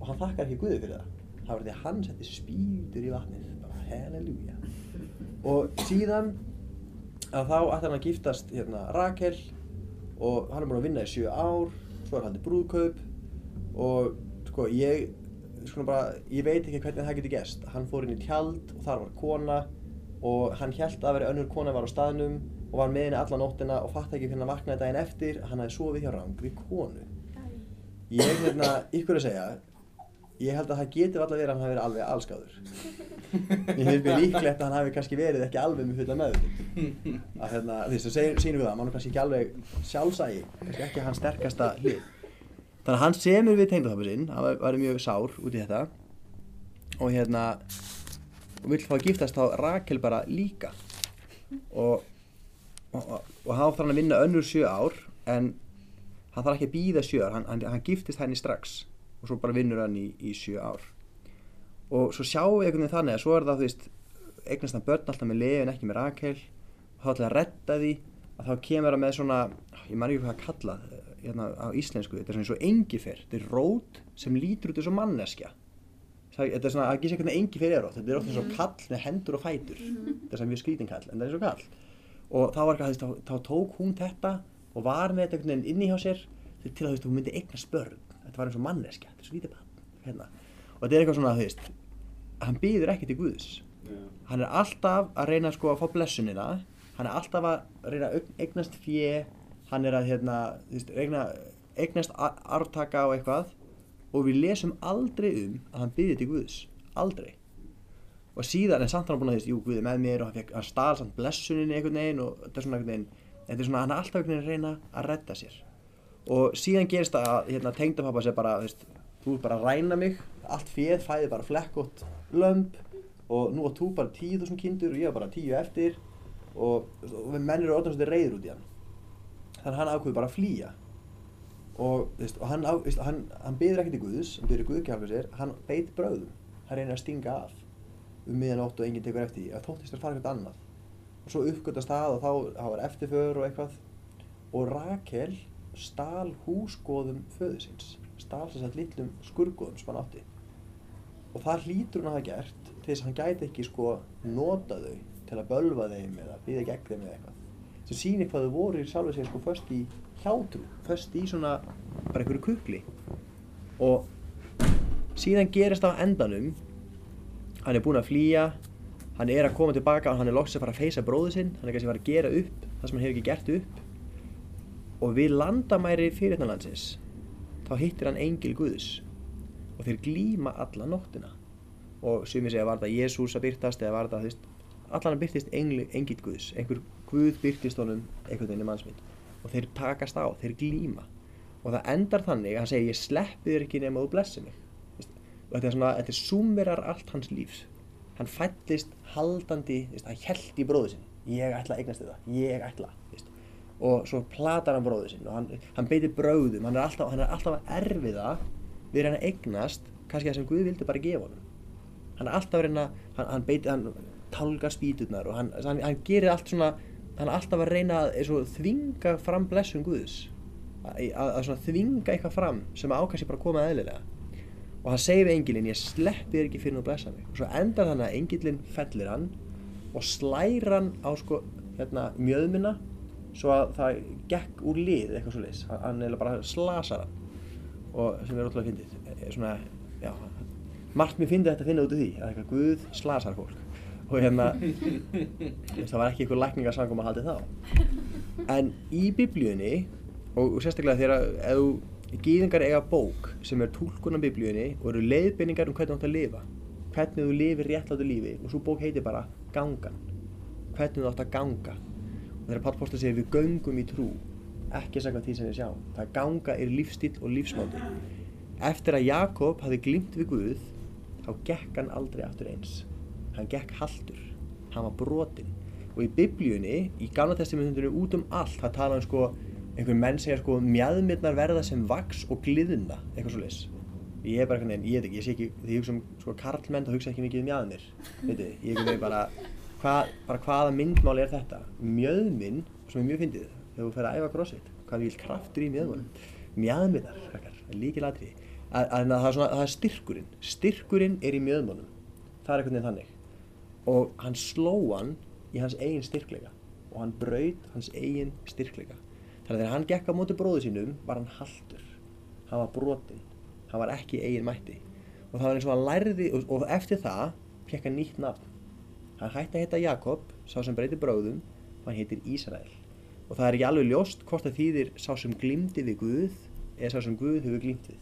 og hann þakkar ekki Guði fyrir það. Það var því að hann setti spýtur í vatnið. Bara halleluja. Og síðan að þá ætti hann að giftast hérna, Rakel og hann er búin að vinna í sjö ár svo er til brúðkaup og sko ég sko bara, ég veit ekki hvernig það getur gæst hann fór inn í tjald og þar var kona og hann held að veri önnur kona var á staðnum og var með henni alla nóttina og fatt ekki hvernig hann vaknaði daginn eftir. Hann hafi sofið hjá rangri konu. Ég hérna, ykkur að segja ég held að það getur alltaf verið að hann hafi verið alveg allskáður ég finnst mér líklegt að hann hafi kannski verið ekki alveg með fulla meðutum að hérna, þú veist, það sýnum við það mann er kannski ekki alveg sjálfsægi kannski ekki hans sterkasta hlið þannig að hann semur við tengdapappa sinn hann var, var mjög sár út í þetta. Og hérna og vill fá að giftast þá Rakel bara líka. Og og, hann þarf hann að vinna önnur sjö ár en hann þarf ekki að býða sjö ár hann, hann, hann giftist henni strax og svo bara vinnur hann í, í sjö ár. Og svo sjáum við einhvern veginn þannig að svo er það þú veist eignast hann börn alltaf með Leo en ekki með Rakel. Og þá ætla að redda því að þá kemur hann með svona ég man ekki hvað að kalla hérna, á íslensku, þetta er svona eins og engifer þetta er rót sem lítur út eins og manneskja. Þetta er svona að gísa hvernig engifer er oft, þetta er oft eins og kall með hendur og fætur. Þetta er svona mjög skrítin kall, en það er eins og kall. Og þá var eitthvað, þú veist, þá, tók hún þetta og var með þetta einhvern veginn inni hjá sér til að þú veist, hún myndi eigna spörn þetta var eins og manneskja, þetta er svo lítið barn hérna. og þetta er eitthvað svona, þú veist hann býður ekki til Guðs. Hann er alltaf að reyna sko að fá blessunina. Hann er alltaf að reyna að eign- eignast fjö hann er að hérna, veist, reyna, eignast arftaka og eitthvað. Og við lesum aldrei um að hann byði til Guðs. Aldrei. Og síðan er samt hann búin að þú veist, jú Guð er með mér og hann, hann stál samt blessuninni einhvern veginn og þetta er svona einhvern veginn þetta er svona, hann er alltaf einhvern veginn að reyna að redda sér og síðan gerist það að hérna, tengdapappa sér bara, veist, þú ert bara að ræna mig allt féð fæði bara flekkótt lömb og nú átt þú bara 10.000 kindur og ég var bara 10 eftir og, og menn eru orðan svolítið reyður út í hann. Þannig hann ákveður bara að flýja. Og, veist, og hann, veist, hann, hann byður ekki til Guðs hann byður Guð ekki hjálpa sér hann beit bröðum, hann reynir að stinga af um miðan ótt og enginn tekur eftir því. Að þóttist að fara eitthvað annað. Og svo uppgötast það og þá, þá var eftirför og eitthvað. Og Rakel stal húsgóðum föðu síns. Stal þess að litlum skurgóðum sem hann átti. Og það hlýtur hann að hafa gert til þess að hann gæti ekki sko nota þau til að bölva þeim eða býða gegn þeim eða eitthvað. Sem sýnir hvað þau voru í sjálfu sér sko föst í hjátrú, föst í svona bara einhverju kukli. Og síðan gerist á endanum. Hann er búinn að flýja hann er að koma tilbaka og hann er loksins að fara að feysa bróðu sinn. Hann er kannski að fara að gera upp það sem hann hefur ekki gert upp og við landamæri fyrirnalandsins þá hittir hann engil Guðs og þeir glíma alla nóttina. Og sumir segja var það Jésús að byrtast eða var það, allan að byrtist engil Guðs, einhver Guð byrtist honum einhvern veginn í mannsmynd. Og þeir takast á, þeir glíma. Og það endar þannig að hann segir ég sleppi þér ekki nema þú blessi mig. Og þetta er svona, þetta summerar allt hans lífs. Hann fættist haldandi, hann held í bróðu sinn. Ég ætla að eignast þetta, ég ætla veist. Og svo platar hann bróðu sinn og hann, hann beitir bröðum, hann er alltaf, hann er alltaf að erfiða við hann að eignast kannski það sem Guð vildi bara gefa honum. Hann er alltaf að reyna hann, hann beitir, hann tálgar spýturnar og hann, hann, hann gerir allt svona hann er alltaf að reyna að þvinga fram blessun Guðs. Að, að, að þvinga eitthvað fram sem ákast bara að koma eðlilega. Og hann segir við engilinn ég sleppi þér ekki fyrir að blessa mig. Og svo endar þannig að engilinn fellir hann og slær hann á sko hérna mjöðmina svo að það gekk úr lið eitthvað svo leis hann eða bara slasar hann. Og sem er ótrúlega fyndið. Eh, svona, já margt mér fyndið þetta að finna út af því að eitthvað Guð slasar fólk. Og hérna það var ekki eitthvað lækningarsangum að haldi þá. En í biblíunni og, og sérstaklega þegar ef þú gýðingar eiga bók sem er tólkun af biblíunni og eru leiðbeiningar um hvernig þú átt að lifa. Hvernig þú lifir réttlátu lífi. Og svo bók heitir bara gangan. Hvernig þú átt að ganga þegar Páll Póstur segir við göngum í trú. Ekki sagði því sem við sjáum. Það ganga er lífstíl og lífsmáti eftir að Jakob hafði glimt við Guð þá gekk hann aldrei aftur eins. Hann gekk haltur. Hann var brotinn. Og í biblíunni, í gamla testamentinu út um allt það tala um sko einhver menn segja sko mjadmirnar verða sem vaks og gliðna, eitthvað svo leis ég er bara einhvern veginn, ég veit ekki, ég sé ekki þegar ég hugsa um sko karlmenn þá hugsa ekki mikið um mjadmir veitir, ég er einhvern bara, hvað, bara hvaða myndmál er þetta? Mjöðminn, sem er mjög fyndið þegar þú fer að æfa crossfit, hvað vil kraftur í mjöðmálum mjadmirnar, krakkar, það er líkil atrið að, að, að það, er svona, það er styrkurinn. Styrkurinn er í mjöðmálum það er einhvern veginn þannig. Og hann sló hann í hans eigin styrkleika. Og hann braut hans eigin styrkleika. Þannig að þegar hann gekk á móti bróðu sínum var hann haltur. Hann var brotinn, hann var ekki eigin mætti. Og það var eins og hann lærði og, og eftir það fekk hann nýtt nafn hann hætti að heita Jakob sá sem breyti bróðum og hann heitir Ísrael. Og það er ekki alveg ljóst hvort það þýðir sá sem glýmdi við Guð eða sá sem Guð hefur glýmt við.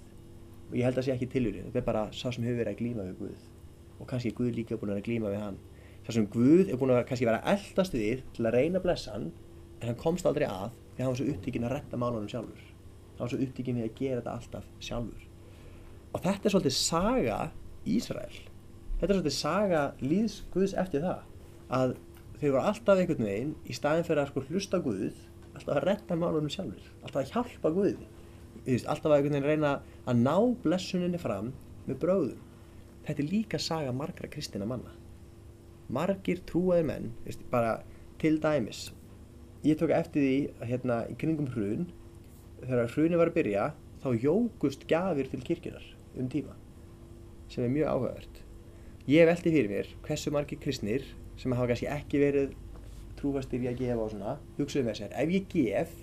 Og ég held að það sé ekki tilurinn, þetta er bara sá sem hefur verið að glýma við Guð. Og kannski er Guð líka búin að að glýma við hann. Sá sem Guð er búin að kannski vera að eldast við til að reyna að blessa hann en hann komst aldrei að því hann var svo upptíkin að retta málunum sjálfur. Hann var svo upptíkin í að gera þetta alltaf sjálfur. Og þetta er svolítið saga Ísrael þetta er svolítið saga líðs Guðs eftir það að þeir voru alltaf einhvern veginn í staðin fyrir að sko hlusta Guð alltaf að retta málunum sjálfur alltaf að hjálpa Guði. Veist, alltaf að einhvern veginn reyna að ná blessuninni fram með bróðum þetta er líka saga margra kristina manna. Margir trúaðir menn veist, bara til dæmis ég tók eftir því að hérna í kringum hrun þegar hrunið var að byrja þá jókust gafir til kirkjunar um tíma sem er mjög áhugavert ég velti fyrir mér hversu margir kristnir sem hafa kannski ekki verið trúfastir í að gefa og svona hugsaðu með sér, ef ég gef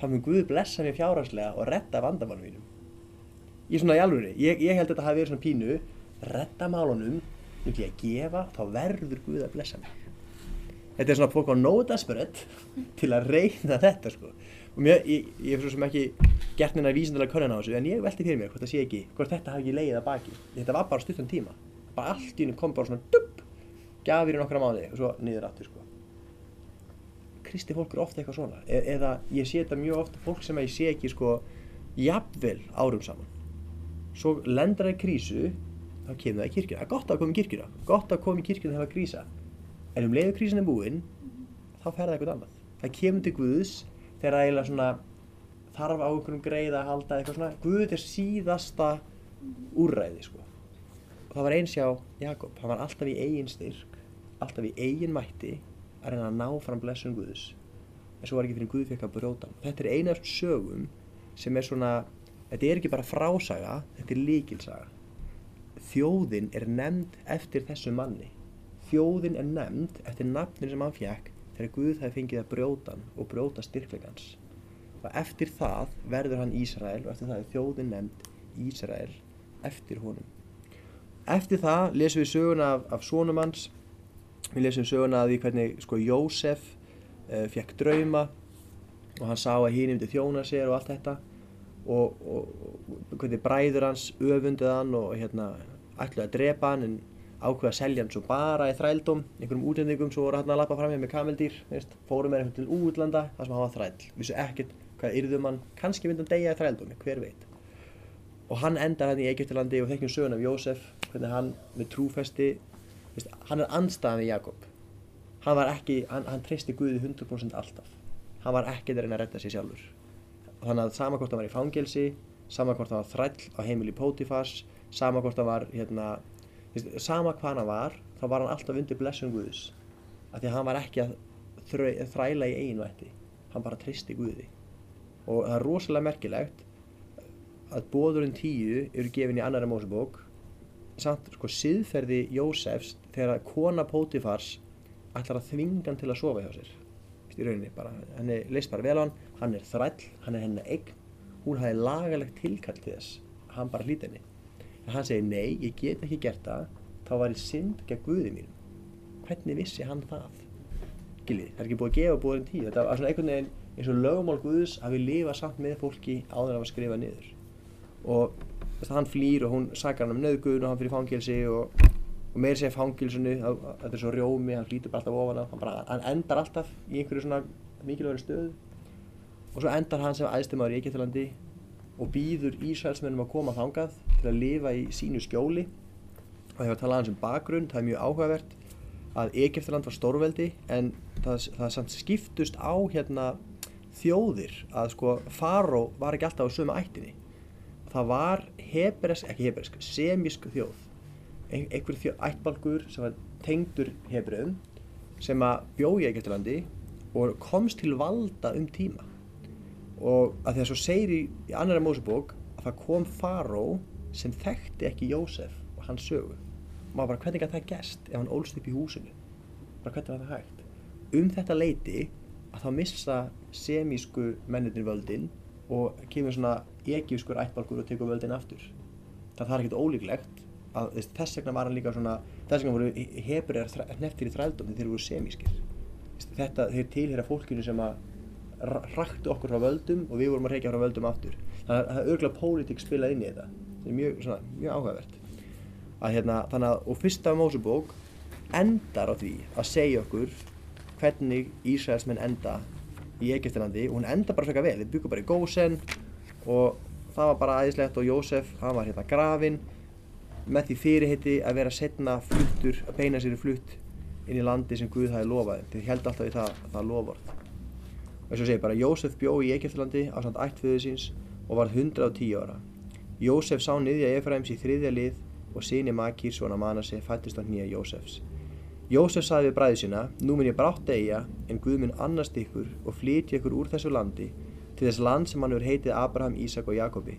þá mun Guð blessa mér fjárhagslega og redda vandamálum mínum. Ég svona alvöru, ég, ég held að þetta hafi verið svona pínu redda málunum. Vil ég gefa, þá verður Guð að blessa mig. Þetta er svona fólk á desperate til að reyna þetta sko. Og mér, ég, ég er svo sem ekki gert neina vísindalega könnun á þessu en ég velti fyrir mér hvort ekki, hvort þetta hafi ekki leiðið að baki. Þetta var bara stuttan tíma bara allt í hennu kom bara svona dupp gafir í nokkra mánuði og svo niður aftur sko. Kristi fólk er ofta eitthvað svona. E eða ég sé þetta mjög ofta fólk sem ég sé ekki sko jafnvel árum saman. Svo lendar það í krísu þá kemur það í kirkjuna, það er gott að koma í kirkjuna gott að koma í kirkjuna þegar það krísa. En um leiðu krísin er búinn þá fer það eitthvað annað. Það kemur til Guðs þegar það eiginlega svona þarf á einhverjum greið að halda eitthvað svona. Guð er síðasta úrræði sko það var eins hjá Jakob. Hann var alltaf í eigin styrk alltaf í eigin mætti að reyna að ná fram blessun Guðs. En svo var ekki fyrir Guð fekk að bróta þetta er eina af þessum sögum sem er svona þetta er ekki bara frásaga þetta er líkilsaga þjóðin er nefnd eftir þessu manni. Þjóðin er nefnd eftir nafnin sem hann fjekk þegar Guð það fengið að brjóta hann og brjóta styrkleikans og eftir það verður hann Ísrael og eftir það er þjóðin nefnd Ísrael eftir honum eftir það lesum við söguna af, af sonum hans. Við lesum söguna af því hvernig sko Jósef uh, fekk drauma og hann sá að hinn myndi þjóna sér og allt þetta og, og, hvernig bræður hans öfunduð hann og hérna ætluði að drepa hann en ákveða að selja hann svo bara í þrældum einhverjum útlendingum svo voru hann að lappa fram hér með kameldýr veist, fóru með einhvern til útlanda þar sem hann var þræll. Vissu ekkert hvað yrðum hann. Kannski myndi hann deyja í þrældum, hver veit. Og hann endar hann í Egyptalandi og þekkjum sögun af Jósef hvernig hann með trúfesti veist, hann er anstæðan við Jakob. Hann var ekki, hann, hann treysti Guði 100% alltaf. Hann var ekki að reyna að redda sér sjálfur. Þannig að sama hvort hann var í fangelsi sama hvort hann var þræll á heimili Pótifars sama hvort hann var hérna, veist, sama hvað hann var þá var hann alltaf undir blessun Guðs. Af því að hann var ekki að þræla í einvætti hann bara tristi Guði. Og það er rosalega merkilegt að bóðurinn tíu eru gefin í annara mósebók samt sko siðferði Jósefs þegar kona Pótifars ætlar að þvinga hann til að sofa hjá sér. Í rauninni bara, henni leist bara vel á hann hann er þræll, hann er henni eign. Hún hafi lagalegt tilkall til þess hann bara hlýta henni. En hann segir nei, ég get ekki gert það þá var ég synd gegn Guði mínum. Hvernig vissi hann það? Gilið, það er ekki búið að gefa búið en tíu. Þetta var svona einhvern veginn eins og lögumál Guðs að við lifa samt með fólki áður af að skrifa niður. Og að hann flýr og hún sakar hann um nöðgun og hann fyrir fangelsi og, og meir segja fangilsinu þetta er svo rjómi, hann flýtur bara alltaf ofan af hann, bara, hann endar alltaf í einhverju svona mikilvægur stöðu. Og svo endar hann sem aðstumar í Egyptalandi og býður Ísraelsmennum að koma þangað til að lifa í sínu skjóli. Og þegar við talaðum um bakgrunn það er mjög áhugavert að Egyptaland var stórveldi en það, það samt skiptust á hérna þjóðir að sko Faró var ekki alltaf á sömu ættinni það var hebresk, ekki hebresk, semísk þjóð. Ein, einhver þjóð, ættbalgur sem var tengdur hebreum sem að bjóði Egyptalandi og komst til valda um tíma. Og að því að segir í, í annara mósebók að það kom Faró sem þekkti ekki Jósef og hans sögu. Maður bara hvernig gæti það gæst ef hann ólst upp í húsinu? Bara hvernig var það hægt? Um þetta leiti að þá missa semísku mennirnir völdin og kemur svona egypskur ættbalkur og tekur völdin aftur. Það þarf ekkert ólíklegt að þess vegna var hann líka svona þess vegna voru hefriðar neftir í þrældum þegar þeir voru semískir. Þetta þeir tilhera fólkinu sem að rakti okkur frá völdum og við vorum að reykja frá völdum aftur. Það er örgulega pólitík spilað inn í þetta. Það er mjög, svona, mjög áhugavert. Að hérna, þannig að, og fyrsta Mósebók endar á því að segja okkur hvernig Ísraelsmenn enda í Egiptalandi og hún enda bara svaka vel, þeir byggja bara í Gósen og það var bara aðeinslegt og Jósef, hann var hérna grafin með því fyrirheiti að vera setna fluttur, að beina sér í flutt inn í landi sem Guð hafi lofaði þeir held alltaf í það, það lofvort og þess að segja bara Jósef bjó í Egiptalandi á samt ættföðu síns og var 110 ára. Jósef sá niðja Efraims í þriðja lið og síni Makír svona Manase fættist á nýja Jósefs. Jósef saði við bræði sína nú mun ég brátt eiga en Guð mun annast ykkur og flytja ykkur úr þessu landi til þess land sem hann hefur heitið Abraham, Ísak og Jakobi.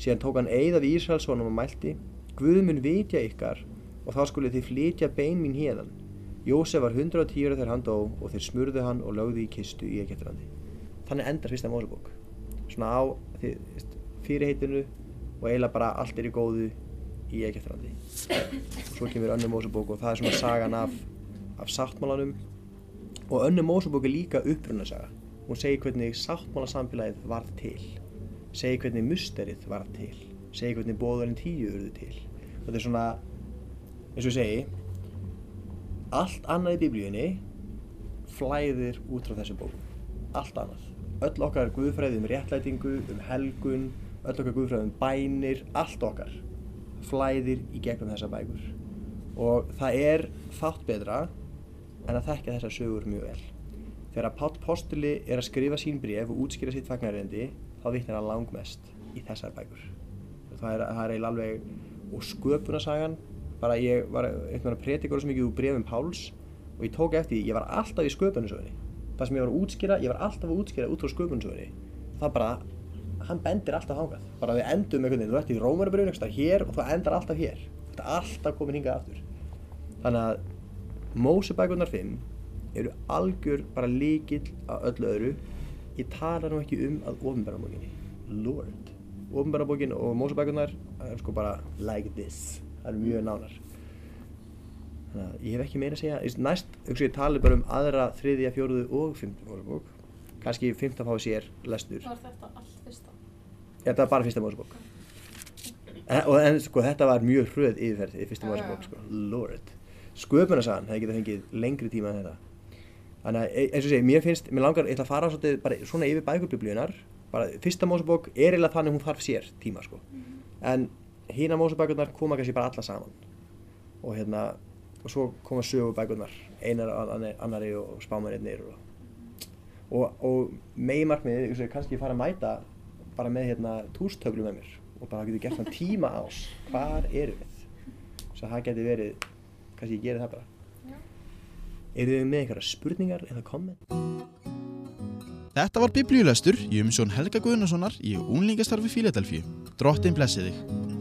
Síðan tók hann eið af Ísraelssonum og mælti, Guð mun vitja ykkar og þá skulið þið flytja bein mín hérðan. Jósef var 110 ára þegar hann dó og þeir smurðu hann og lögðu í kistu í Egyptalandi. Þannig endar fyrsta Mósebók. Svona á fyrirheitinu og eiginlega bara allt er í góðu í Egyptalandi. Og svo kemur önnur Mósebók og það er svona sagan af, af sáttmálanum og önnur Mósebók er líka upprunasaga. Hún segir hvernig sáttmálasamfélagið varð til, segir hvernig musterið varð til, segir hvernig bóðurinn tíu urðu til. Þetta er svona, eins og ég segi, allt annað í biblíunni flæðir út frá þessu bókum. Allt annað. Öll okkar guðfræði um réttlætingu, um helgun, öll okkar guðfræði um bænir, allt okkar flæðir í gegnum þessa bækur. Og það er fátt betra en að þekka þessar sögur mjög vel. Þegar Páll Postuli er að skrifa sín bréf og útskýra sitt fagnarrendi, þá vitnar hann langmest í þessar bækur. Það er, það er alveg, og sköpunarsagan, bara ég var einhvern veginn að predika svo mikið úr brefum Páls og ég tók eftir því, ég var alltaf í sköpunarsögunni. Það sem ég var að útskýra, ég var alltaf að útskýra út frá sköpunarsögunni. Það bara, hann bendir alltaf hangað. Bara við endum einhvern veginn, þú ert í Rómarabröðun eitthvað hér og þú endar alltaf hér. Þetta er alltaf komin hingað aftur. Þannig að Mósebækurnar 5 eru algjör bara líkill að öllu öðru. Ég tala nú ekki um að ofinbærabókinni. Lord. Ofinbærabókin og Mósebækurnar er sko bara like this. Það eru mjög nánar. Þannig að ég hef ekki meira að segja. Næst, hugsa ég tali bara um aðra, þriðja, fjóruðu og fymtu Mósebók. Kannski fymta fá sér lestur. Var þetta allt fyrsta? Þetta var bara fyrsta Mósebók. En, og en sko þetta var mjög hröð yfirferð í fyrsta. Mósebók sko. Lord. Sköpunarsagan hefði getað fengið lengri tíma en þetta. Þannig að e- eins og segi, mér finnst, mér langar, ég ætla að fara svolítið bara svona yfir bækur biblíunar. Bara fyrsta Mósebók er eiginlega þannig hún þarf sér tíma sko. En hína Mósebækurnar koma kannski bara alla saman. Og hérna, og svo koma sögubækurnar, einar annari og spámanirnir og og, og megi markmiðið, ég segi, kannski fara að mæta bara með hérna túrstöflu með mér og bara getur gert þann tíma ás hvar erum við svo það geti verið, kannski ég geri það bara. Eru þið með einhverja spurningar eða komment? Þetta var biblíulestur í umsjón Helga Guðnasonar í unglingastarfi Fíladelfíu. Drottin blessi þig.